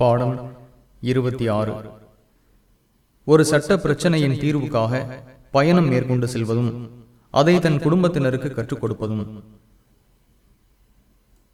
பாடம் இருபத்தி ஆறு. ஒரு சட்ட பிரச்சனையின் தீர்வுக்காக பயணம் மேற்கொண்டு செல்வதும் அதை தன் குடும்பத்தினருக்கு கற்றுக் கொடுப்பதும்